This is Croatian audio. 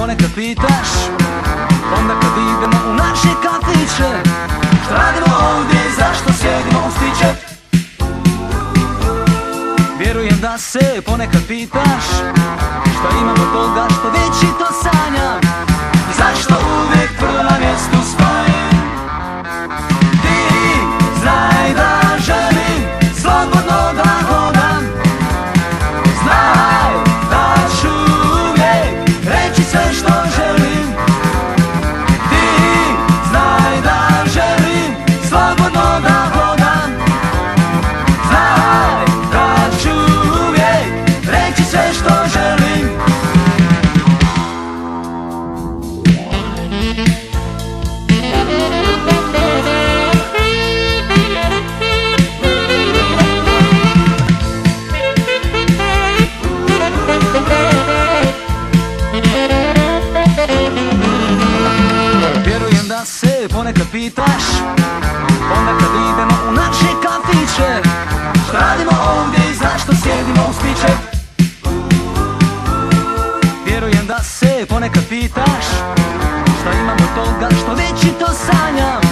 ponekad pitaš Onda kad idemo u naše kafiće Šta radimo ovdje i zašto sjedimo u stiće? Vjerujem da se ponekad pitaš Šta imamo toga se ponekad pitaš Onda kad idemo u naše kafiće. Šta radimo ovdje i zašto sjedimo uz piće Vjerujem da se ponekad pitaš Šta imamo toga što već i to sanjam